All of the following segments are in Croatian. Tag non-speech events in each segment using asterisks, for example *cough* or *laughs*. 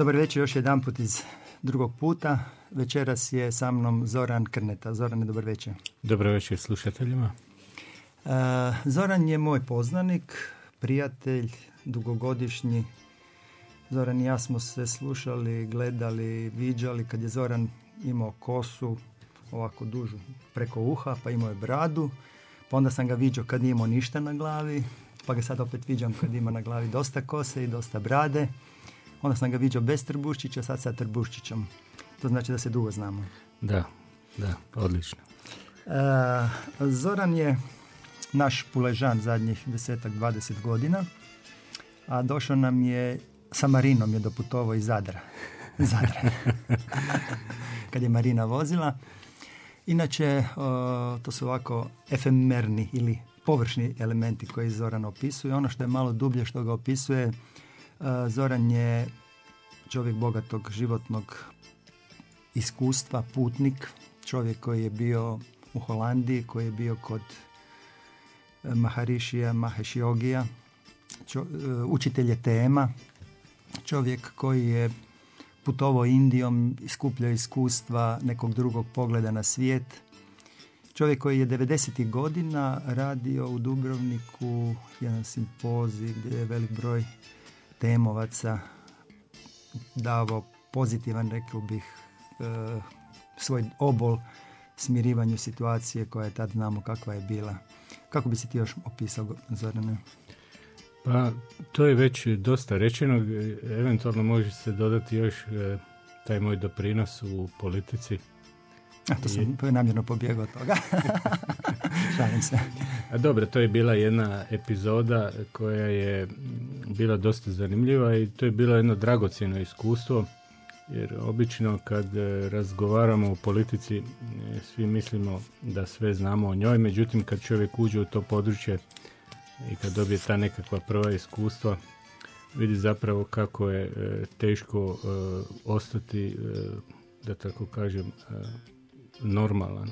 Dobar večer još jedan put iz drugog puta. Večeras je sa mnom Zoran Krneta. Zoran, dobar večer. Dobar večer slušateljima. E, Zoran je moj poznanik, prijatelj, dugogodišnji. Zoran i ja smo se slušali, gledali, viđali kad je Zoran imao kosu ovako dužu preko uha, pa imao je bradu. Pa onda sam ga viđao kad nije imao ništa na glavi, pa ga sad opet viđam kad ima na glavi dosta kose i dosta brade. Onda sam ga viđao bez trbuščića, sad sa trbuščićom. To znači da se dugo znamo. Da, da, odlično. E, Zoran je naš puležan zadnjih desetak, dvadeset godina, a došao nam je sa Marinom je doputovao iz Zadra. *laughs* Zadra. *laughs* Kad je Marina vozila. Inače, to su ovako efemerni ili površni elementi koji Zoran opisuje. Ono što je malo dublje što ga opisuje, Zoran je čovjek bogatog životnog iskustva, putnik, čovjek koji je bio u Holandiji, koji je bio kod e, Maharišija, Mahešjogija, e, učitelj je tema, čovjek koji je putovao Indijom, iskupljao iskustva nekog drugog pogleda na svijet. Čovjek koji je 90. godina radio u Dubrovniku jedan simpozij gdje je velik broj temovaca davao pozitivan, rekao bih, e, svoj obol smirivanju situacije koja je tad znamo kakva je bila. Kako bi se ti još opisao, Zorane? Pa, to je već dosta rečeno. Eventualno može se dodati još e, taj moj doprinos u politici. A to sam I... namjerno pobjegao od toga. *laughs* Šalim se. A dobro, to je bila jedna epizoda koja je bila dosta zanimljiva i to je bilo jedno dragocjeno iskustvo jer obično kad e, razgovaramo o politici e, svi mislimo da sve znamo o njoj, međutim kad čovjek uđe u to područje i kad dobije ta nekakva prva iskustva vidi zapravo kako je e, teško ostati da tako kažem normalan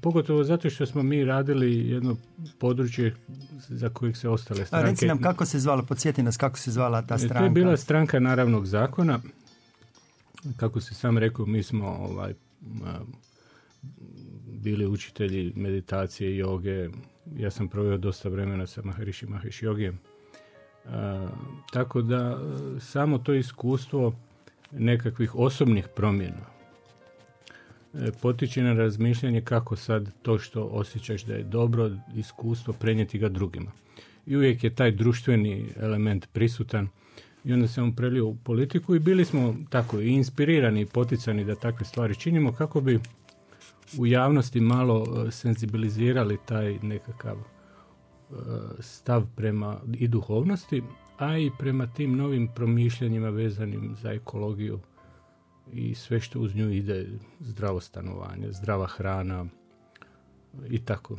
pogotovo zato što smo mi radili jedno područje za kojeg se ostale stranke... A reci nam kako se zvala, podsjeti nas kako se zvala ta stranka. To je bila stranka naravnog zakona. Kako se sam rekao, mi smo ovaj, bili učitelji meditacije, joge. Ja sam proveo dosta vremena sa Maharishi Mahesh jogijem. tako da samo to iskustvo nekakvih osobnih promjena E, potiče na razmišljanje kako sad to što osjećaš da je dobro iskustvo prenijeti ga drugima. I uvijek je taj društveni element prisutan i onda se on prelio u politiku i bili smo tako i inspirirani i poticani da takve stvari činimo kako bi u javnosti malo e, senzibilizirali taj nekakav e, stav prema i duhovnosti, a i prema tim novim promišljanjima vezanim za ekologiju i sve što uz nju ide, zdravo stanovanje, zdrava hrana i tako.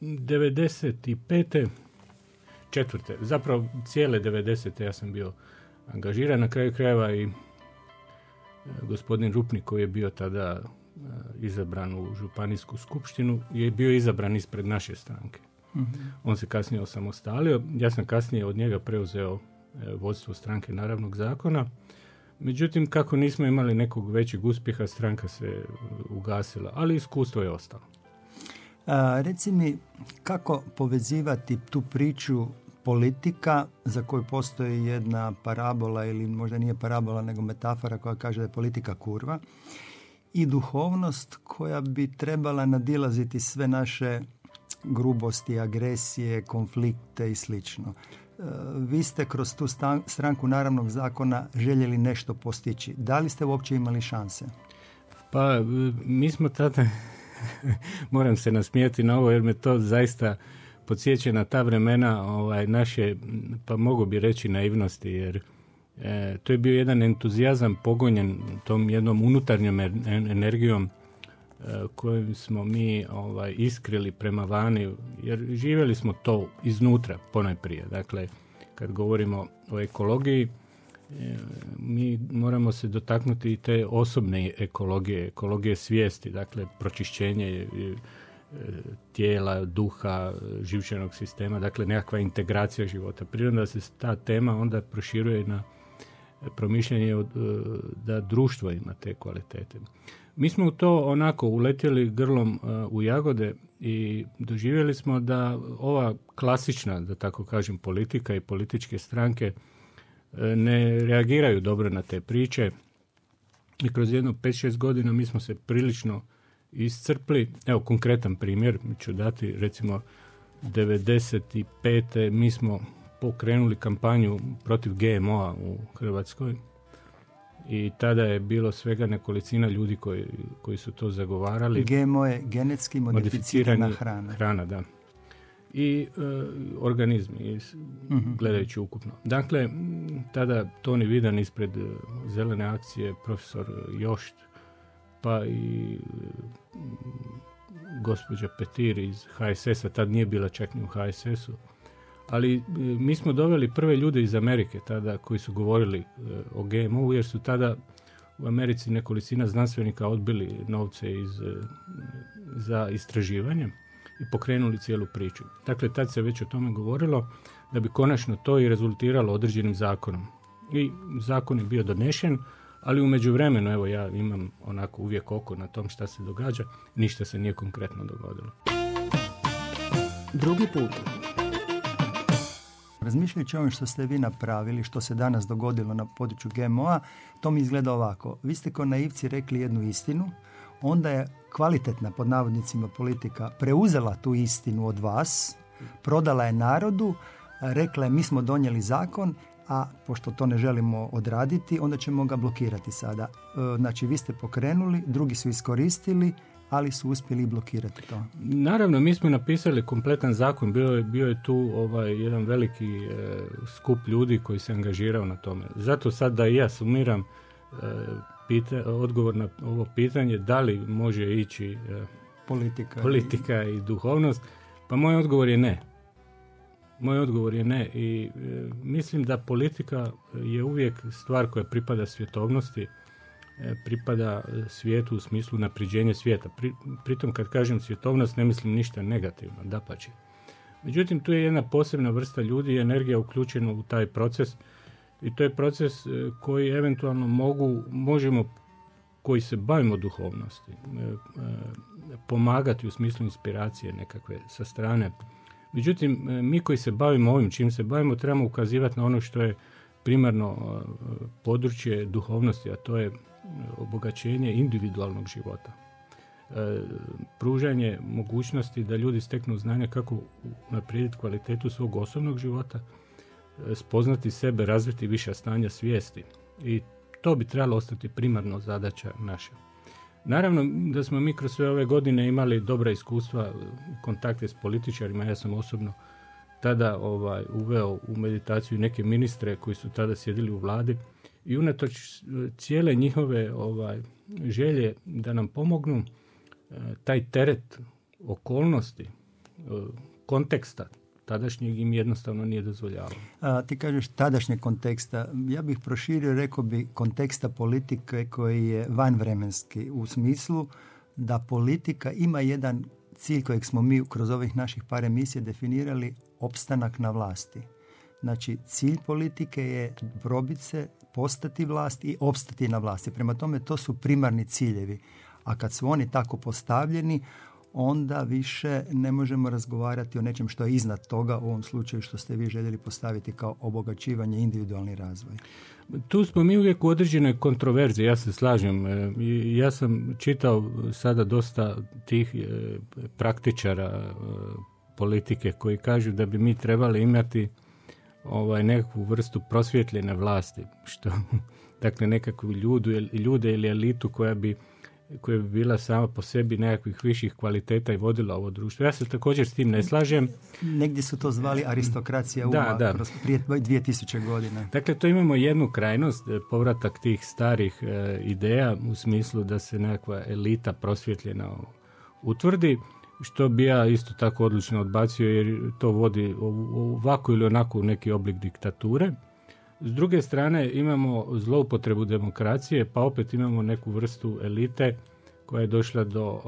95. četvrte, zapravo cijele 90. ja sam bio angažiran, na kraju krajeva i e, gospodin Rupnik koji je bio tada e, izabran u županijsku skupštinu je bio izabran ispred naše stranke. Mhm. On se kasnije osamostalio, ja sam kasnije od njega preuzeo e, vodstvo stranke Naravnog zakona Međutim, kako nismo imali nekog većeg uspjeha, stranka se ugasila, ali iskustvo je ostalo. A, reci mi, kako povezivati tu priču politika za koju postoji jedna parabola ili možda nije parabola nego metafora koja kaže da je politika kurva i duhovnost koja bi trebala nadilaziti sve naše grubosti, agresije, konflikte i slično vi ste kroz tu stranku naravnog zakona željeli nešto postići. Da li ste uopće imali šanse? Pa mi smo tada, *laughs* moram se nasmijeti na ovo jer me to zaista podsjeća na ta vremena ovaj, naše, pa mogu bi reći naivnosti, jer e, to je bio jedan entuzijazam pogonjen tom jednom unutarnjom energijom e, kojim smo mi ovaj, iskrili prema vani, jer živjeli smo to iznutra ponajprije. Dakle, kad govorimo o ekologiji, e, mi moramo se dotaknuti i te osobne ekologije, ekologije svijesti, dakle pročišćenje tijela, duha, živčanog sistema, dakle nekakva integracija života. Prirodno se ta tema onda proširuje na promišljanje od, da društvo ima te kvalitete. Mi smo u to onako uletjeli grlom e, u jagode i doživjeli smo da ova klasična, da tako kažem, politika i političke stranke e, ne reagiraju dobro na te priče i kroz jedno 5-6 godina mi smo se prilično iscrpli. Evo konkretan primjer ću dati recimo 95. mi smo pokrenuli kampanju protiv GMO-a u Hrvatskoj i tada je bilo svega nekolicina ljudi koji, koji su to zagovarali. GMO je genetski modificirana hrana. Hrana, da. I e, organizmi, uh gledajući ukupno. Dakle, tada Toni Vidan ispred e, zelene akcije, profesor Jošt, pa i gospođa Petir iz HSS-a, tad nije bila čak ni u HSS-u, ali e, mi smo doveli prve ljude iz Amerike tada koji su govorili e, o GMO jer su tada u Americi nekolicina znanstvenika odbili novce iz, e, za istraživanje i pokrenuli cijelu priču. Dakle, tad se već o tome govorilo da bi konačno to i rezultiralo određenim zakonom. I zakon je bio donešen, ali u međuvremenu, evo ja imam onako uvijek oko na tom šta se događa, ništa se nije konkretno dogodilo. Drugi put. Razmišljajući o što ste vi napravili, što se danas dogodilo na području GMO-a, to mi izgleda ovako. Vi ste kao naivci rekli jednu istinu, onda je kvalitetna, pod navodnicima, politika preuzela tu istinu od vas, prodala je narodu, rekla je mi smo donijeli zakon a pošto to ne želimo odraditi, onda ćemo ga blokirati sada. E, znači, vi ste pokrenuli, drugi su iskoristili, ali su uspjeli blokirati to. Naravno, mi smo napisali kompletan zakon, bio je, bio je tu ovaj, jedan veliki e, skup ljudi koji se angažirao na tome. Zato sad da i ja sumiram e, odgovor na ovo pitanje, da li može ići politika, politika i duhovnost, pa moj odgovor je ne. Moj odgovor je ne i e, mislim da politika je uvijek stvar koja pripada svjetovnosti, e, pripada svijetu u smislu napriđenja svijeta. Pri, pritom kad kažem svjetovnost ne mislim ništa negativno, dapače. Međutim, tu je jedna posebna vrsta ljudi i energija uključena u taj proces i to je proces e, koji eventualno mogu, možemo, koji se bavimo duhovnosti, pomagati u smislu inspiracije nekakve sa strane Međutim, e, mi koji se bavimo ovim čim se bavimo, trebamo ukazivati na ono što je primarno e, područje duhovnosti, a to je e, obogaćenje individualnog života. Pružanje mogućnosti da ljudi steknu znanje kako naprijediti kvalitetu svog osobnog života, spoznati sebe, razviti više stanja svijesti. I to bi trebalo ostati primarno zadaća naša. Naravno da smo mi kroz sve ove godine imali dobra iskustva, kontakte s političarima, ja sam osobno tada ovaj, uveo u meditaciju neke ministre koji su tada sjedili u vladi i unatoč cijele njihove ovaj, želje da nam pomognu, e, taj teret okolnosti, e, konteksta tadašnjeg im jednostavno nije dozvoljavalo. A, ti kažeš tadašnjeg konteksta. Ja bih proširio, rekao bi, konteksta politike koji je vanvremenski u smislu da politika ima jedan cilj kojeg smo mi kroz ovih naših par emisija definirali opstanak na vlasti. Znači, cilj politike je probiti se, postati vlast i opstati na vlasti. Prema tome, to su primarni ciljevi. A kad su oni tako postavljeni, onda više ne možemo razgovarati o nečem što je iznad toga, u ovom slučaju što ste vi željeli postaviti kao obogaćivanje individualni razvoj. Tu smo mi uvijek u određenoj kontroverziji, ja se slažem. E, ja sam čitao sada dosta tih e, praktičara e, politike koji kažu da bi mi trebali imati ovaj nekakvu vrstu prosvjetljene vlasti, što *laughs* dakle nekakvu ljudu, ljude ili elitu koja bi koja bi bila sama po sebi nekakvih viših kvaliteta i vodila ovo društvo. Ja se također s tim ne slažem. Negdje su to zvali aristokracija uma da, da. Prije 2000 godina. Dakle, to imamo jednu krajnost, e, povratak tih starih e, ideja u smislu da se nekakva elita prosvjetljena utvrdi, što bi ja isto tako odlično odbacio jer to vodi ovako ili onako u neki oblik diktature. S druge strane imamo zloupotrebu demokracije, pa opet imamo neku vrstu elite koja je došla do,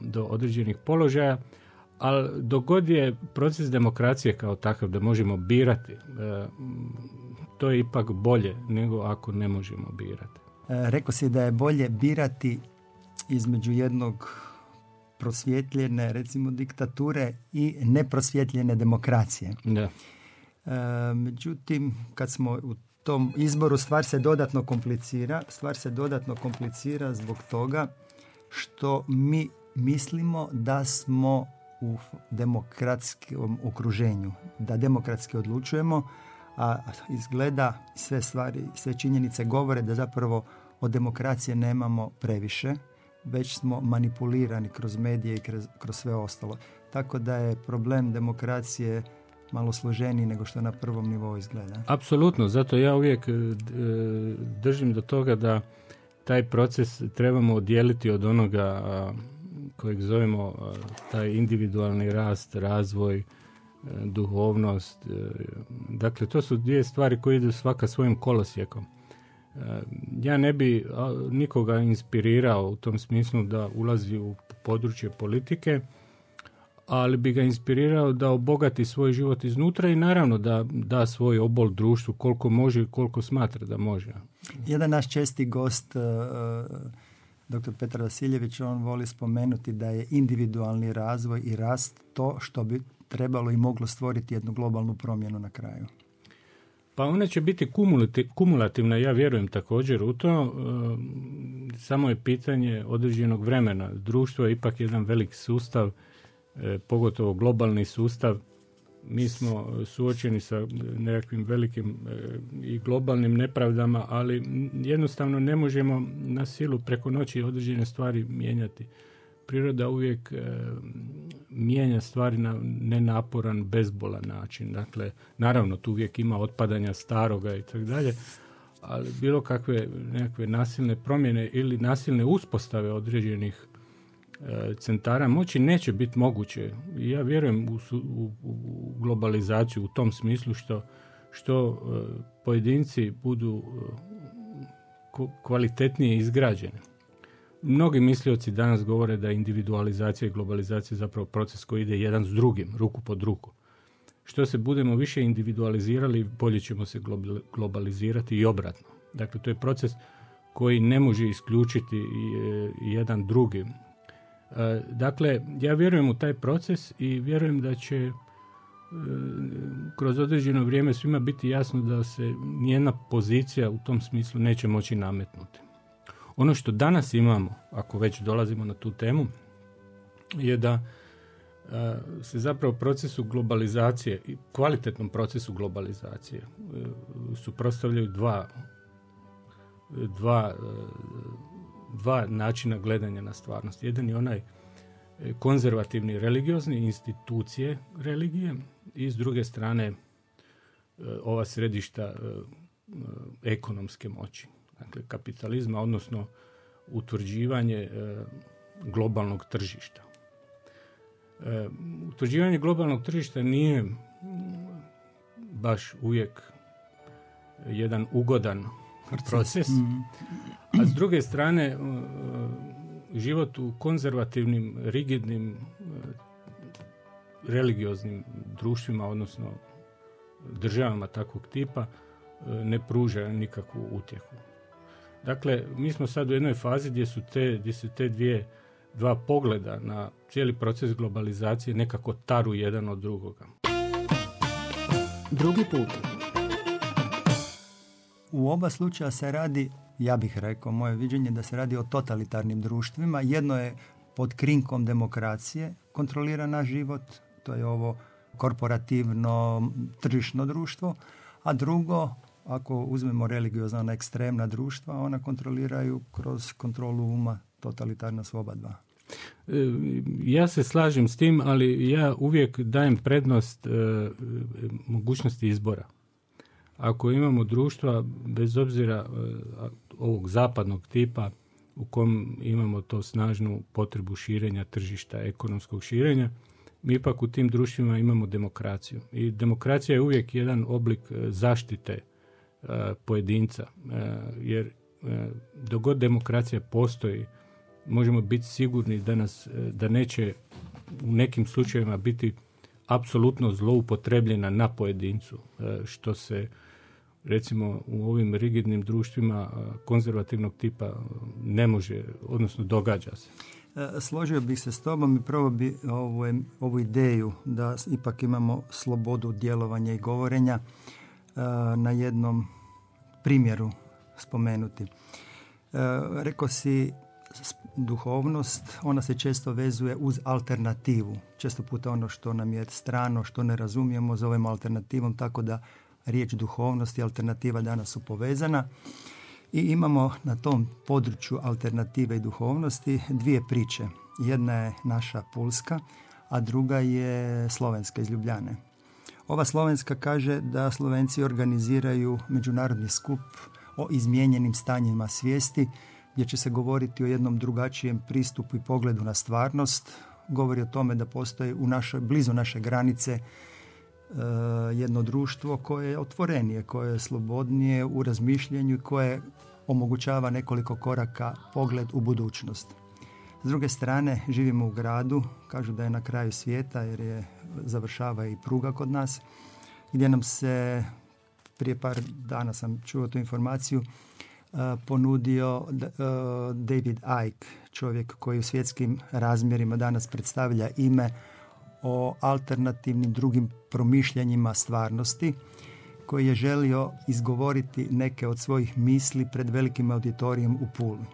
do određenih položaja, ali dogod je proces demokracije kao takav da možemo birati, e, to je ipak bolje nego ako ne možemo birati. E, rekao si da je bolje birati između jednog prosvjetljene recimo diktature i neprosvjetljene demokracije. Da. E, međutim, kad smo u tom izboru stvar se dodatno komplicira. Stvar se dodatno komplicira zbog toga što mi mislimo da smo u demokratskom okruženju, da demokratski odlučujemo, a izgleda sve stvari, sve činjenice govore da zapravo od demokracije nemamo previše, već smo manipulirani kroz medije i kroz, kroz sve ostalo. Tako da je problem demokracije malo složeniji nego što na prvom nivou izgleda. Apsolutno, zato ja uvijek e, držim do toga da taj proces trebamo odijeliti od onoga kojeg zovemo taj individualni rast, razvoj, e, duhovnost. E, dakle, to su dvije stvari koje idu svaka svojim kolosijekom. Ja ne bi nikoga inspirirao u tom smislu da ulazi u područje politike, ali bi ga inspirirao da obogati svoj život iznutra i naravno da da svoj obol društvu koliko može i koliko smatra da može. Jedan naš česti gost, uh, dr. Petar Vasiljević, on voli spomenuti da je individualni razvoj i rast to što bi trebalo i moglo stvoriti jednu globalnu promjenu na kraju. Pa ona će biti kumulativna, ja vjerujem također u to. E, samo je pitanje određenog vremena. Društvo je ipak jedan velik sustav E, pogotovo globalni sustav, mi smo suočeni sa nekakvim velikim e, i globalnim nepravdama, ali jednostavno ne možemo na silu preko noći određene stvari mijenjati. Priroda uvijek e, mijenja stvari na nenaporan, bezbolan način. Dakle, naravno, tu uvijek ima otpadanja staroga i tako dalje, ali bilo kakve nekakve nasilne promjene ili nasilne uspostave određenih E, centara moći neće biti moguće. Ja vjerujem u, u, u globalizaciju u tom smislu što, što e, pojedinci budu kvalitetnije izgrađeni. Mnogi mislioci danas govore da individualizacija i globalizacija je zapravo proces koji ide jedan s drugim, ruku pod ruku. Što se budemo više individualizirali, bolje ćemo se globalizirati i obratno. Dakle, to je proces koji ne može isključiti jedan drugi. E, dakle, ja vjerujem u taj proces i vjerujem da će e, kroz određeno vrijeme svima biti jasno da se nijedna pozicija u tom smislu neće moći nametnuti. Ono što danas imamo, ako već dolazimo na tu temu, je da e, se zapravo procesu globalizacije i kvalitetnom procesu globalizacije suprotstavljaju dva dva dva načina gledanja na stvarnost. Jedan je onaj e, konzervativni religiozni institucije religije i s druge strane e, ova središta e, ekonomske moći. Dakle, kapitalizma, odnosno utvrđivanje globalnog tržišta. Utvrđivanje globalnog tržišta nije baš uvijek jedan ugodan proces. Mm. A s druge strane, život u konzervativnim, rigidnim, e, religioznim društvima, odnosno državama takvog tipa, e, ne pruža nikakvu utjehu. Dakle, mi smo sad u jednoj fazi gdje su te, gdje su te dvije, dva pogleda na cijeli proces globalizacije nekako taru jedan od drugoga. Drugi put. U oba slučaja se radi, ja bih rekao, moje viđenje da se radi o totalitarnim društvima. Jedno je pod krinkom demokracije kontrolira naš život, to je ovo korporativno tržišno društvo, a drugo, ako uzmemo religiozna ekstremna društva, ona kontroliraju kroz kontrolu uma totalitarna su oba dva. E, ja se slažem s tim, ali ja uvijek dajem prednost e, mogućnosti izbora. Ako imamo društva, bez obzira e, ovog zapadnog tipa, u kom imamo to snažnu potrebu širenja tržišta, ekonomskog širenja, mi ipak u tim društvima imamo demokraciju. I demokracija je uvijek jedan oblik zaštite pojedinca, jer dok god demokracija postoji, možemo biti sigurni da, nas, e, da neće u nekim slučajevima biti apsolutno zloupotrebljena na pojedincu, e, što se recimo u ovim rigidnim društvima e, konzervativnog tipa ne može, odnosno događa se. Složio bih se s tobom i prvo bi ovu, ovu ideju da ipak imamo slobodu djelovanja i govorenja na jednom primjeru spomenuti. Rekao si duhovnost, ona se često vezuje uz alternativu. Često puta ono što nam je strano, što ne razumijemo, zovemo alternativom, tako da riječ duhovnost i alternativa danas su povezana. I imamo na tom području alternative i duhovnosti dvije priče. Jedna je naša Pulska, a druga je slovenska iz Ljubljane. Ova slovenska kaže da Slovenci organiziraju međunarodni skup o izmijenjenim stanjima svijesti gdje će se govoriti o jednom drugačijem pristupu i pogledu na stvarnost. Govori o tome da postoji u našoj, blizu naše granice e, jedno društvo koje je otvorenije, koje je slobodnije u razmišljanju i koje omogućava nekoliko koraka pogled u budućnost. S druge strane, živimo u gradu, kažu da je na kraju svijeta jer je završava i pruga kod nas, gdje nam se prije par dana sam čuo tu informaciju ponudio David Icke, čovjek koji u svjetskim razmjerima danas predstavlja ime o alternativnim drugim promišljanjima stvarnosti koji je želio izgovoriti neke od svojih misli pred velikim auditorijem u Puli.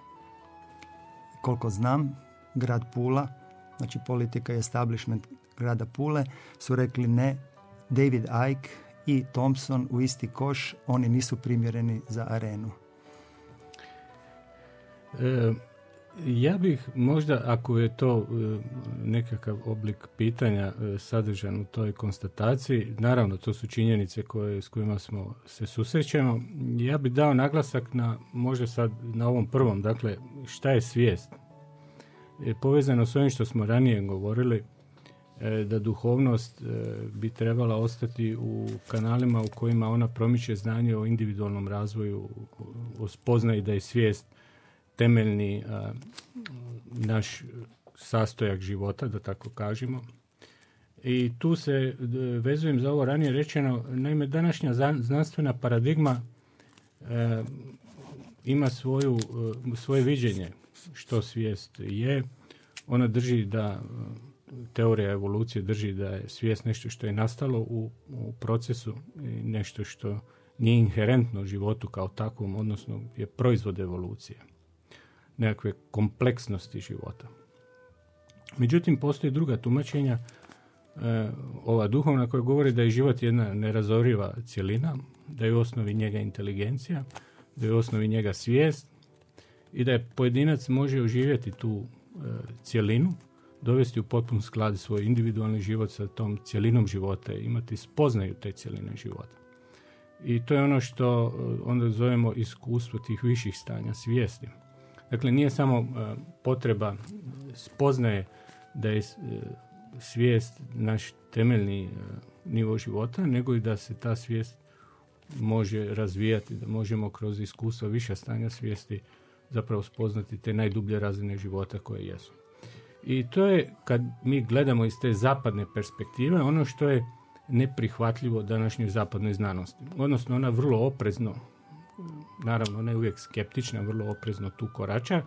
Koliko znam, grad Pula, znači politika i establishment grada Pule, su rekli ne, David Icke i Thompson u isti koš, oni nisu primjereni za arenu. E, ja bih možda, ako je to e, nekakav oblik pitanja e, sadržan u toj konstataciji, naravno to su činjenice koje, s kojima smo se susrećemo, ja bih dao naglasak na, možda sad na ovom prvom, dakle, šta je svijest? E, povezano s ovim što smo ranije govorili, da duhovnost bi trebala ostati u kanalima u kojima ona promiče znanje o individualnom razvoju, o spoznaji da je svijest temeljni naš sastojak života, da tako kažemo. I tu se e, vezujem za ovo ranije rečeno, naime današnja znanstvena paradigma e, ima svoju, e, svoje viđenje što svijest je. Ona drži da teorija evolucije drži da je svijest nešto što je nastalo u, u procesu nešto što nije inherentno životu kao takvom, odnosno je proizvod evolucije nekakve kompleksnosti života. Međutim, postoji druga tumačenja, e, ova duhovna koja govori da je život jedna nerazoriva cjelina, da je u osnovi njega inteligencija, da je u osnovi njega svijest i da je pojedinac može oživjeti tu e, cjelinu, dovesti u potpun sklad svoj individualni život sa tom cjelinom života imati spoznaju te cjeline života. I to je ono što e, onda zovemo iskustvo tih viših stanja svijesti. Dakle, nije samo e, potreba spoznaje da je e, svijest naš temeljni nivo života, nego i da se ta svijest može razvijati, da možemo kroz iskustva više stanja svijesti zapravo spoznati te najdublje razine života koje jesu. I to je, kad mi gledamo iz te zapadne perspektive, ono što je neprihvatljivo današnjoj zapadnoj znanosti. Odnosno, ona vrlo oprezno naravno ne uvijek skeptična, vrlo oprezno tu korača.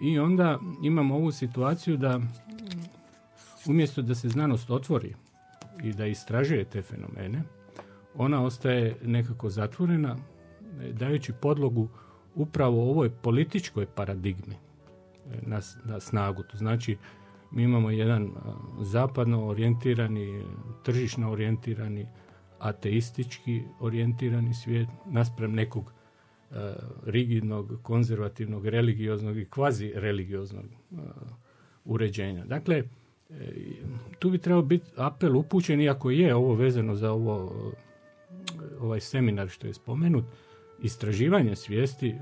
I onda imamo ovu situaciju da umjesto da se znanost otvori i da istražuje te fenomene, ona ostaje nekako zatvorena, dajući podlogu upravo ovoj političkoj paradigmi na, na snagu. To znači, mi imamo jedan zapadno orijentirani, tržišno orijentirani, ateistički orijentirani svijet naspram nekog rigidnog, konzervativnog, religioznog i kvazi religioznog uređenja. Dakle, tu bi trebao biti apel upućen, iako je ovo vezano za ovo, ovaj seminar što je spomenut, istraživanje svijesti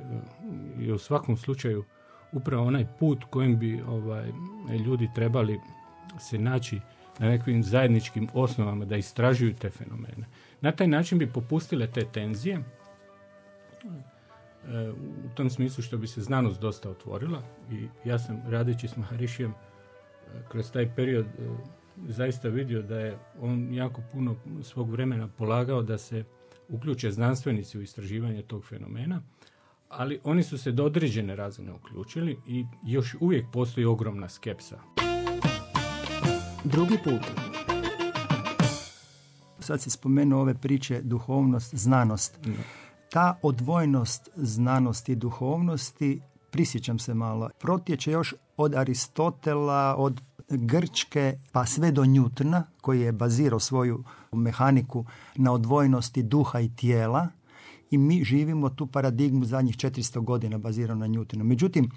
je u svakom slučaju upravo onaj put kojim bi ovaj, ljudi trebali se naći na nekim zajedničkim osnovama da istražuju te fenomene. Na taj način bi popustile te tenzije u tom smislu što bi se znanost dosta otvorila i ja sam radeći s Maharišijem kroz taj period e, zaista vidio da je on jako puno svog vremena polagao da se uključe znanstvenici u istraživanje tog fenomena, ali oni su se do određene razine uključili i još uvijek postoji ogromna skepsa. Drugi put. Sad si spomenuo ove priče duhovnost, znanost. Ta odvojnost znanosti i duhovnosti prisjećam se malo, protječe još od Aristotela, od Grčke pa sve do Njutna koji je bazirao svoju mehaniku na odvojnosti duha i tijela i mi živimo tu paradigmu zadnjih 400 godina bazirano na Newtonu. Međutim,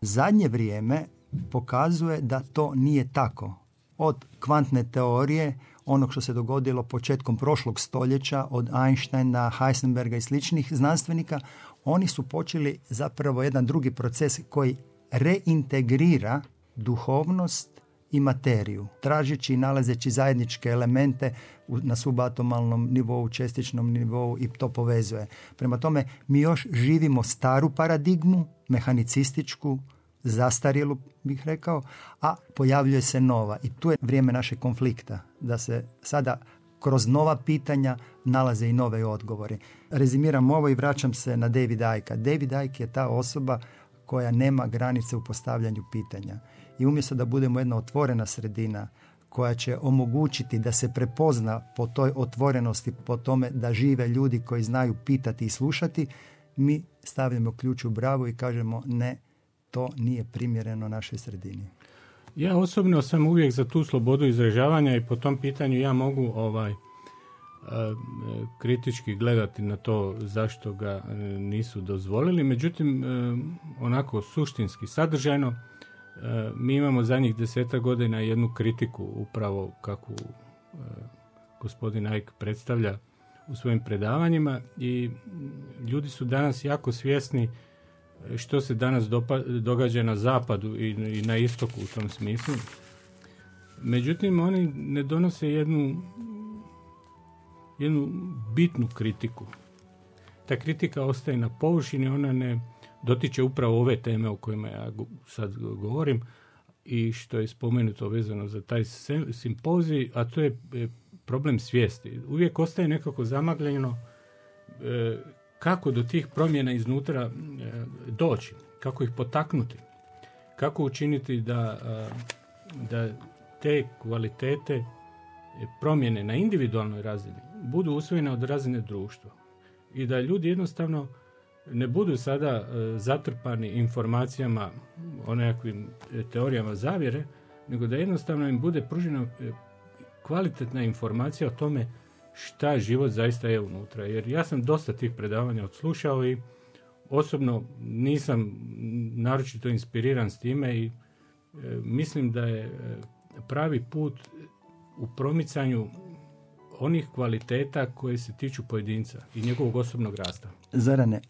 zadnje vrijeme pokazuje da to nije tako. Od kvantne teorije, onog što se dogodilo početkom prošlog stoljeća, od Einsteina, Heisenberga i sličnih znanstvenika, oni su počeli zapravo jedan drugi proces koji reintegrira duhovnost i materiju, tražeći i nalazeći zajedničke elemente na subatomalnom nivou, čestičnom nivou i to povezuje. Prema tome, mi još živimo staru paradigmu, mehanicističku, zastarjelu bih rekao, a pojavljuje se nova. I tu je vrijeme našeg konflikta, da se sada kroz nova pitanja nalaze i nove odgovore. Rezimiram ovo i vraćam se na David Icke. David Icke je ta osoba koja nema granice u postavljanju pitanja. I umjesto da budemo jedna otvorena sredina koja će omogućiti da se prepozna po toj otvorenosti, po tome da žive ljudi koji znaju pitati i slušati, mi stavljamo ključ u bravu i kažemo ne, to nije primjereno našoj sredini. Ja osobno sam uvijek za tu slobodu izražavanja i po tom pitanju ja mogu ovaj kritički gledati na to zašto ga e, nisu dozvolili. Međutim, e, onako suštinski, sadržajno, mi imamo zadnjih deseta godina jednu kritiku upravo kako gospodin Ajk predstavlja u svojim predavanjima i ljudi su danas jako svjesni što se danas događa na zapadu i na istoku u tom smislu. Međutim, oni ne donose jednu jednu bitnu kritiku. Ta kritika ostaje na površini, ona ne dotiče upravo ove teme o kojima ja sad govorim i što je spomenuto vezano za taj simpozij, a to je e, problem svijesti. Uvijek ostaje nekako zamagljeno e, kako do tih promjena iznutra e, doći, kako ih potaknuti, kako učiniti da, da te kvalitete promjene na individualnoj razini budu usvojene od razine društva i da ljudi jednostavno ne budu sada e, zatrpani informacijama o nekakvim e, teorijama zavjere, nego da jednostavno im bude pružena e, kvalitetna informacija o tome šta život zaista je unutra. Jer ja sam dosta tih predavanja odslušao i osobno nisam naročito inspiriran s time i mislim da je pravi put u promicanju onih kvaliteta koje se tiču pojedinca i njegovog osobnog rasta. Zorane,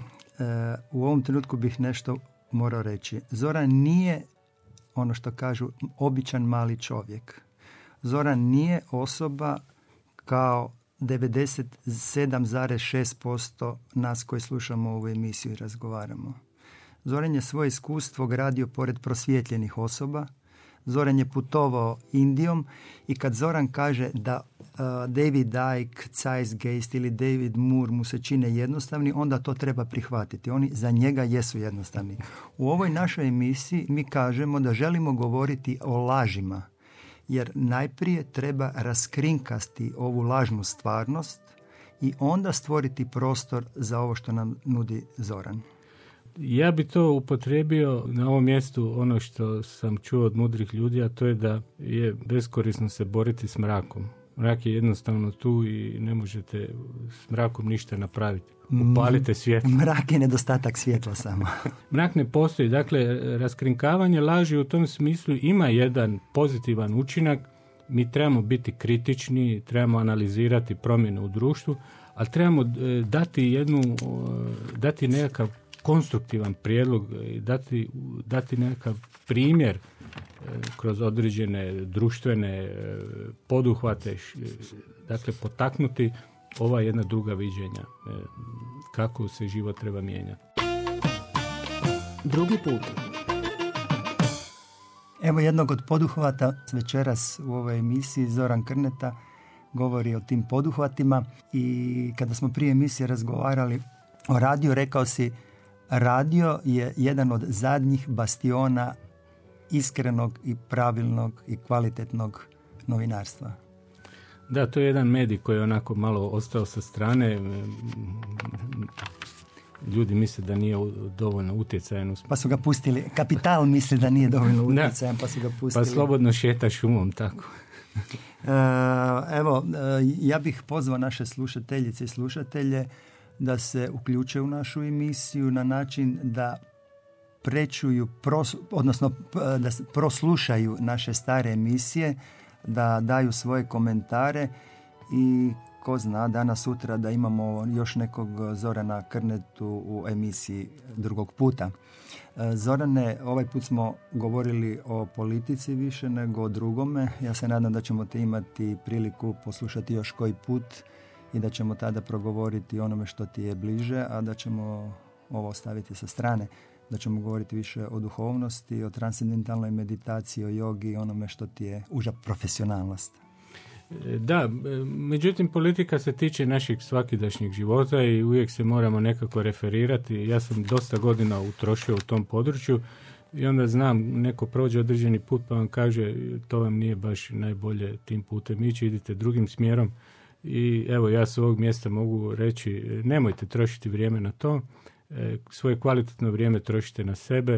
*clears throat* u ovom trenutku bih nešto morao reći. Zoran nije ono što kažu običan mali čovjek. Zoran nije osoba kao 97,6% nas koji slušamo ovu emisiju i razgovaramo. Zoran je svoje iskustvo gradio pored prosvjetljenih osoba, Zoran je putovao Indijom i kad Zoran kaže da uh, David Icke, Zeitgeist ili David Moore mu se čine jednostavni, onda to treba prihvatiti. Oni za njega jesu jednostavni. U ovoj našoj emisiji mi kažemo da želimo govoriti o lažima, jer najprije treba raskrinkasti ovu lažnu stvarnost i onda stvoriti prostor za ovo što nam nudi Zoran. Ja bi to upotrijebio na ovom mjestu ono što sam čuo od mudrih ljudi, a to je da je beskorisno se boriti s mrakom. Mrak je jednostavno tu i ne možete s mrakom ništa napraviti. Upalite svjetlo. Mrak je nedostatak svjetla samo. *laughs* Mrak ne postoji. Dakle, raskrinkavanje laži u tom smislu ima jedan pozitivan učinak. Mi trebamo biti kritični, trebamo analizirati promjene u društvu, ali trebamo e, dati jednu, dati nekakav konstruktivan prijedlog i dati, dati nekakav primjer e, kroz određene društvene e, poduhvate, dakle potaknuti ova jedna druga viđenja kako se život treba mijenjati. Drugi put. Evo jednog od poduhvata večeras u ovoj emisiji Zoran Krneta govori o tim poduhvatima i kada smo prije emisije razgovarali o radiju, rekao si radio je jedan od zadnjih bastiona iskrenog i pravilnog i kvalitetnog novinarstva. Da, to je jedan medij koji je onako malo ostao sa strane. Ljudi misle da nije dovoljno utjecajan. Pa su ga pustili. Kapital misli da nije dovoljno *laughs* utjecajan, pa su ga pustili. Pa slobodno šeta šumom, tako. *laughs* E, evo, e, ja bih pozvao naše slušateljice i slušatelje da se uključe u našu emisiju na način da prečuju, odnosno da proslušaju naše stare emisije, da daju svoje komentare i ko zna danas sutra da imamo još nekog Zorana Krnetu u emisiji drugog puta. E, Zorane, ovaj put smo govorili o politici više nego o drugome. Ja se nadam da ćemo te imati priliku poslušati još koji put i da ćemo tada progovoriti onome što ti je bliže, a da ćemo ovo ostaviti sa strane da ćemo govoriti više o duhovnosti, o transcendentalnoj meditaciji, o jogi, onome što ti je uža profesionalnost. E, da, e, međutim politika se tiče naših svakidašnjeg života i uvijek se moramo nekako referirati. Ja sam dosta godina utrošio u tom području i onda znam, neko prođe određeni put pa vam kaže to vam nije baš najbolje tim putem ići, idite drugim smjerom i evo ja s ovog mjesta mogu reći nemojte trošiti vrijeme na to, e, svoje kvalitetno vrijeme trošite na sebe,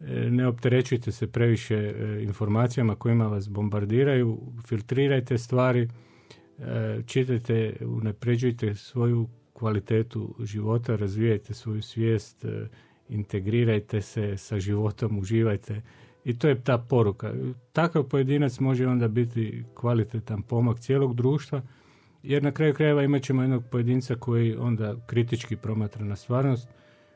e, ne opterećujte se previše e, informacijama kojima vas bombardiraju, filtrirajte stvari, čitajte, unapređujte svoju kvalitetu života, razvijajte svoju svijest, integrirajte se sa životom, uživajte. I to je ta poruka. Takav pojedinac može onda biti kvalitetan pomak cijelog društva, jer na kraju krajeva imat ćemo jednog pojedinca koji onda kritički promatra na stvarnost,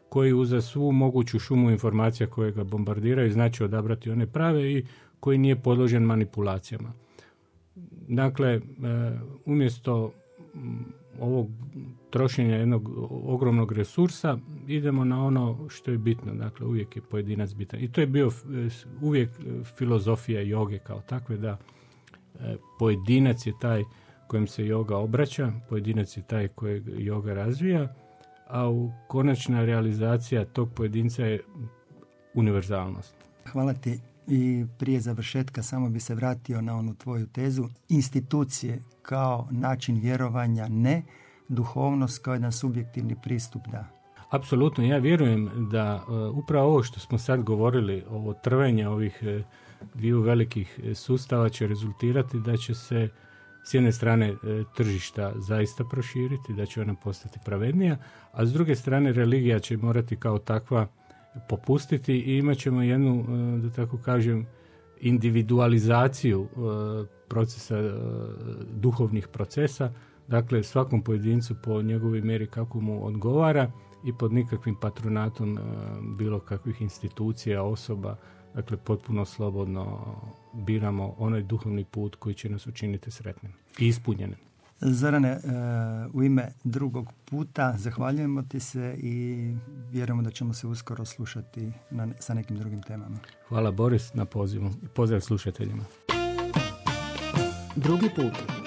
koji uza svu moguću šumu informacija koje ga bombardiraju znači odabrati one prave i koji nije podložen manipulacijama. Dakle, e, umjesto ovog trošenja jednog ogromnog resursa idemo na ono što je bitno. Dakle, uvijek je pojedinac bitan. I to je bio e, uvijek filozofija joge kao takve da e, pojedinac je taj kojem se yoga obraća, pojedinac je taj kojeg yoga razvija, a u konačna realizacija tog pojedinca je univerzalnost. Hvala ti i prije završetka samo bi se vratio na onu tvoju tezu. Institucije kao način vjerovanja ne, duhovnost kao jedan subjektivni pristup da. Apsolutno, ja vjerujem da uh, upravo ovo što smo sad govorili, ovo trvenje ovih uh, dviju velikih uh, sustava će rezultirati da će se s jedne strane e, tržišta zaista proširiti, da će ona postati pravednija, a s druge strane religija će morati kao takva popustiti i imat ćemo jednu, e, da tako kažem, individualizaciju e, procesa, duhovnih procesa, dakle svakom pojedincu po njegovoj mjeri kako mu odgovara i pod nikakvim patronatom bilo kakvih institucija, osoba, Dakle, potpuno slobodno biramo onaj duhovni put koji će nas učiniti sretnim i ispunjenim. Zorane, e, u ime drugog puta zahvaljujemo ti se i vjerujemo da ćemo se uskoro slušati na, sa nekim drugim temama. Hvala Boris na pozivu i pozdrav slušateljima. Drugi put.